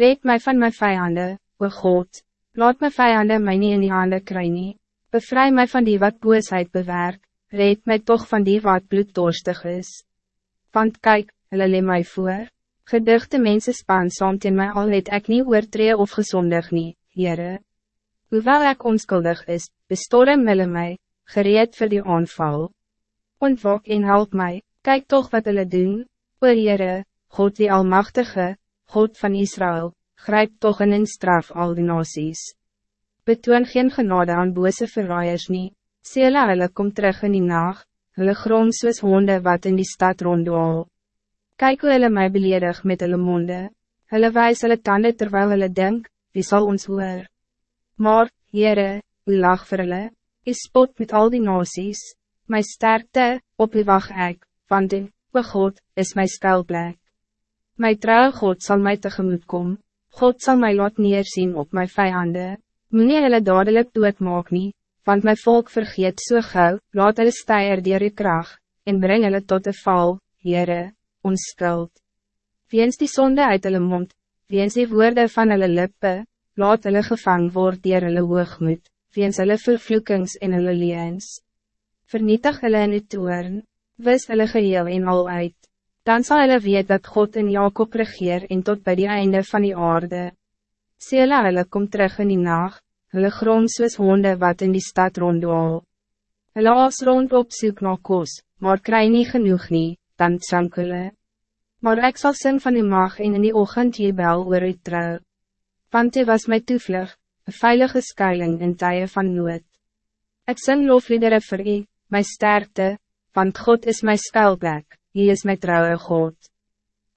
Red mij van mijn vijanden, o God. Laat mijn vijanden mij niet in die handen krijgen. Bevrij mij van die wat boosheid bewerk. Red mij toch van die wat bloeddorstig is. Want kijk, hulle leem mij voor. Geduchte mensen span saam in mij al het ek nie oortree of gezondig nie, Heere. Hoewel ek onskuldig is, bestorm hulle my, gereed voor die aanval. Ontwak en help mij, kijk toch wat hulle doen, o Heere, God die Almachtige, God van Israël, grijp toch in en straf al die nasies. Betoon geen genade aan bose verraaiers nie, sê hulle hulle kom terug in die nacht, hulle grom soos honde wat in die stad rondwaal. Kijk hoe hulle my beledig met hulle monde, hulle wijs hulle tanden terwijl hulle denk, wie zal ons hoor? Maar, Heere, u lag vir hulle, u spot met al die nasies, my sterkte, op u wacht ek, want u, o God, is my skuilplek. My trouwe God zal mij tegemoet komen. God zal mij laat neerzien op mijn vijanden. Meneer hulle dadelijk doodmaak nie, want mijn volk vergeet so gauw, laat hulle steier dier je kracht, en breng hulle tot de val, Heere, ons skuld. Weens die zonde uit hulle mond, weens die woorden van hulle lippe, laat hulle gevang word dier hulle hoogmoed, weens hulle vervloekings en hulle leens. Vernietig hulle in die toorn, wis hulle geheel en al uit dan zal hulle weet dat God in Jacob regeer en tot bij die einde van die aarde. Sê hulle hulle kom terug in die nacht, hulle grom soos honde wat in die stad rondwaal. Hulle as rond op soek na kos, maar kry nie genoeg nie, dan tsank hulle. Maar ik zal sing van die mag en in die ochend jebel oor u trouw. Want hy was my toevlug, een veilige skuiling in tye van nood. Ik sing lofliedere vir u, my sterkte, want God is my skuilplek. Hij is mijn trouwe God.